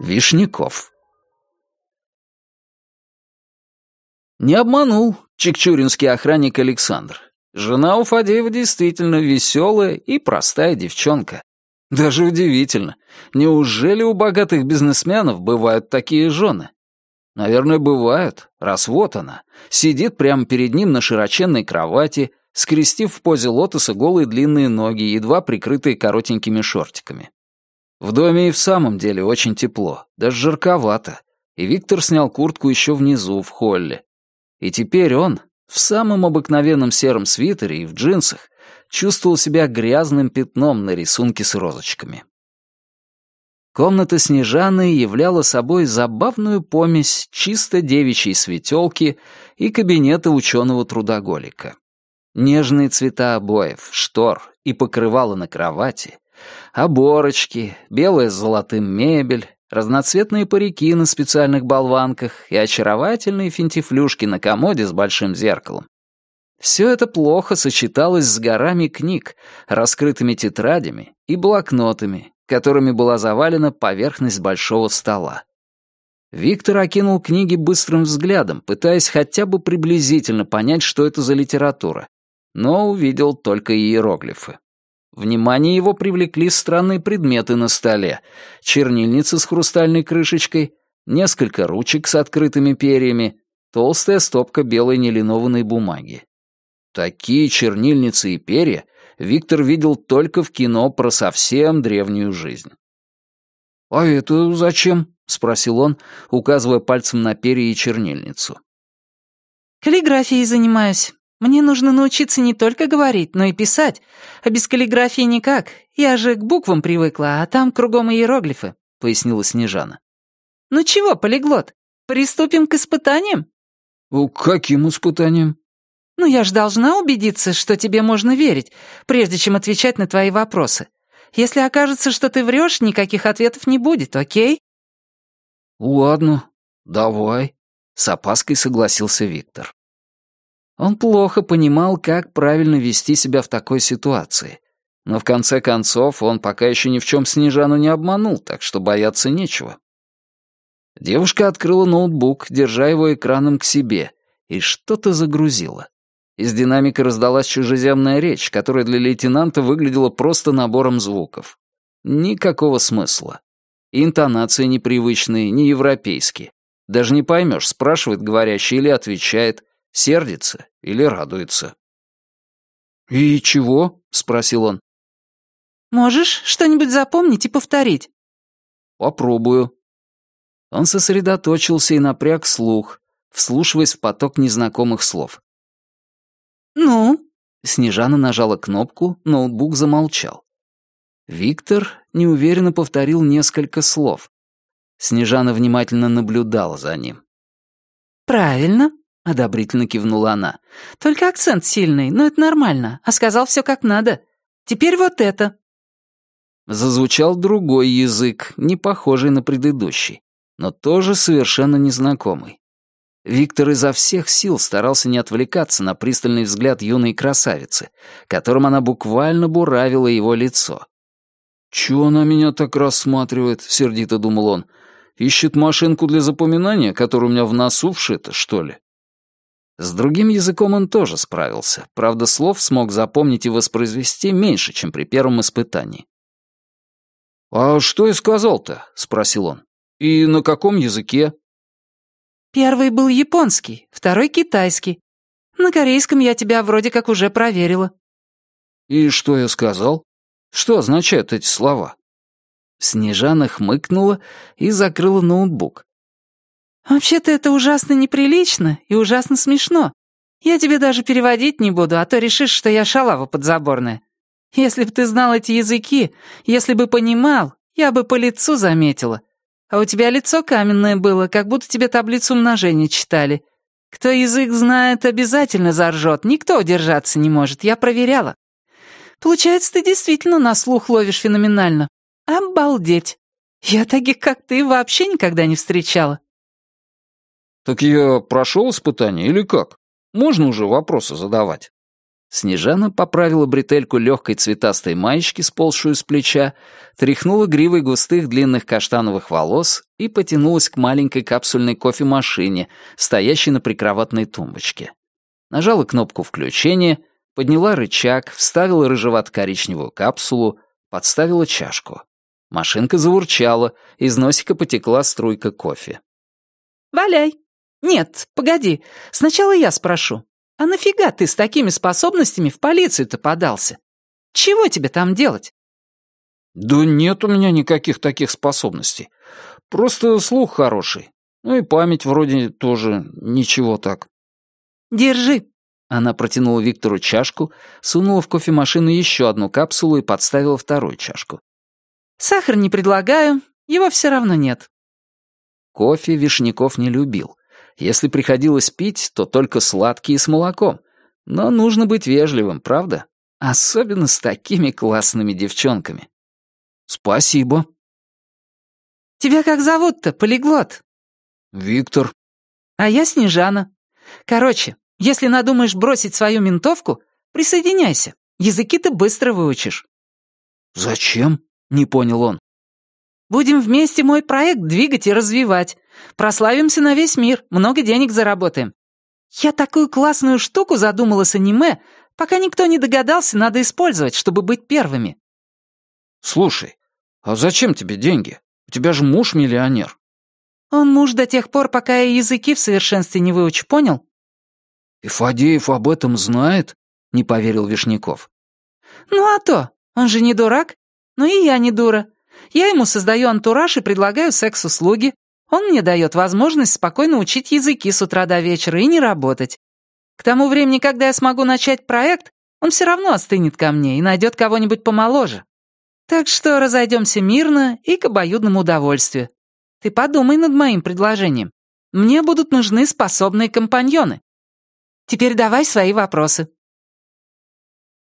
Вишняков Не обманул чекчуринский охранник Александр. Жена у Фадеева действительно веселая и простая девчонка. Даже удивительно. Неужели у богатых бизнесменов бывают такие жены? Наверное, бывают, раз вот она, сидит прямо перед ним на широченной кровати, скрестив в позе лотоса голые длинные ноги, едва прикрытые коротенькими шортиками. В доме и в самом деле очень тепло, даже жарковато, и Виктор снял куртку еще внизу, в холле. И теперь он, в самом обыкновенном сером свитере и в джинсах, чувствовал себя грязным пятном на рисунке с розочками. Комната Снежаны являла собой забавную помесь чисто девичьей светелки и кабинета ученого-трудоголика. Нежные цвета обоев, штор и покрывала на кровати, оборочки, белая с золотым мебель, разноцветные парики на специальных болванках и очаровательные финтифлюшки на комоде с большим зеркалом. Все это плохо сочеталось с горами книг, раскрытыми тетрадями и блокнотами, которыми была завалена поверхность большого стола. Виктор окинул книги быстрым взглядом, пытаясь хотя бы приблизительно понять, что это за литература, но увидел только иероглифы. Внимание его привлекли странные предметы на столе. Чернильница с хрустальной крышечкой, несколько ручек с открытыми перьями, толстая стопка белой нелинованной бумаги. Такие чернильницы и перья Виктор видел только в кино про совсем древнюю жизнь. «А это зачем?» — спросил он, указывая пальцем на перья и чернильницу. «Каллиграфией занимаюсь. Мне нужно научиться не только говорить, но и писать. А без каллиграфии никак. Я же к буквам привыкла, а там кругом иероглифы», — пояснила Снежана. «Ну чего, полиглот, приступим к испытаниям?» «К каким испытаниям?» «Ну я ж должна убедиться, что тебе можно верить, прежде чем отвечать на твои вопросы. Если окажется, что ты врешь, никаких ответов не будет, окей?» «Ладно, давай», — с опаской согласился Виктор. Он плохо понимал, как правильно вести себя в такой ситуации. Но в конце концов он пока еще ни в чем Снежану не обманул, так что бояться нечего. Девушка открыла ноутбук, держа его экраном к себе, и что-то загрузила. Из динамика раздалась чужеземная речь, которая для лейтенанта выглядела просто набором звуков. Никакого смысла. Интонации непривычные, не европейские. Даже не поймешь, спрашивает говорящий или отвечает, сердится или радуется. «И чего?» — спросил он. «Можешь что-нибудь запомнить и повторить?» «Попробую». Он сосредоточился и напряг слух, вслушиваясь в поток незнакомых слов. «Ну?» Снежана нажала кнопку, ноутбук замолчал. Виктор неуверенно повторил несколько слов. Снежана внимательно наблюдала за ним. «Правильно», — одобрительно кивнула она. «Только акцент сильный, но это нормально, а сказал все как надо. Теперь вот это». Зазвучал другой язык, не похожий на предыдущий, но тоже совершенно незнакомый. Виктор изо всех сил старался не отвлекаться на пристальный взгляд юной красавицы, которым она буквально буравила его лицо. «Чего она меня так рассматривает?» — сердито думал он. «Ищет машинку для запоминания, которая у меня в носу вшита, что ли?» С другим языком он тоже справился, правда, слов смог запомнить и воспроизвести меньше, чем при первом испытании. «А что я сказал-то?» — спросил он. «И на каком языке?» Первый был японский, второй китайский. На корейском я тебя вроде как уже проверила». «И что я сказал? Что означают эти слова?» Снежана хмыкнула и закрыла ноутбук. «Вообще-то это ужасно неприлично и ужасно смешно. Я тебе даже переводить не буду, а то решишь, что я шалава подзаборная. Если бы ты знал эти языки, если бы понимал, я бы по лицу заметила. А у тебя лицо каменное было, как будто тебе таблицу умножения читали. Кто язык знает, обязательно заржет, никто удержаться не может, я проверяла. Получается, ты действительно на слух ловишь феноменально. Обалдеть! Я таких, как ты, вообще никогда не встречала. Так я прошел испытание или как? Можно уже вопросы задавать? Снежана поправила бретельку легкой цветастой маечки, сползшую с плеча, тряхнула гривой густых длинных каштановых волос и потянулась к маленькой капсульной кофемашине, стоящей на прикроватной тумбочке. Нажала кнопку включения, подняла рычаг, вставила рыжевато-коричневую капсулу, подставила чашку. Машинка заурчала, из носика потекла струйка кофе. «Валяй!» «Нет, погоди, сначала я спрошу. А нафига ты с такими способностями в полицию-то подался? Чего тебе там делать?» «Да нет у меня никаких таких способностей. Просто слух хороший. Ну и память вроде тоже ничего так». «Держи». Она протянула Виктору чашку, сунула в кофемашину еще одну капсулу и подставила вторую чашку. «Сахар не предлагаю, его все равно нет». Кофе Вишняков не любил. Если приходилось пить, то только сладкие с молоком. Но нужно быть вежливым, правда? Особенно с такими классными девчонками. Спасибо. Тебя как зовут-то, полиглот? Виктор. А я Снежана. Короче, если надумаешь бросить свою ментовку, присоединяйся. Языки ты быстро выучишь. Зачем? Не понял он. Будем вместе мой проект двигать и развивать. Прославимся на весь мир, много денег заработаем. Я такую классную штуку задумала с аниме, пока никто не догадался, надо использовать, чтобы быть первыми. Слушай, а зачем тебе деньги? У тебя же муж миллионер. Он муж до тех пор, пока я языки в совершенстве не выучу, понял? И Фадеев об этом знает? Не поверил Вишняков. Ну а то, он же не дурак. Ну и я не дура. Я ему создаю антураж и предлагаю секс-услуги. Он мне дает возможность спокойно учить языки с утра до вечера и не работать. К тому времени, когда я смогу начать проект, он все равно остынет ко мне и найдет кого-нибудь помоложе. Так что разойдемся мирно и к обоюдному удовольствию. Ты подумай над моим предложением. Мне будут нужны способные компаньоны. Теперь давай свои вопросы.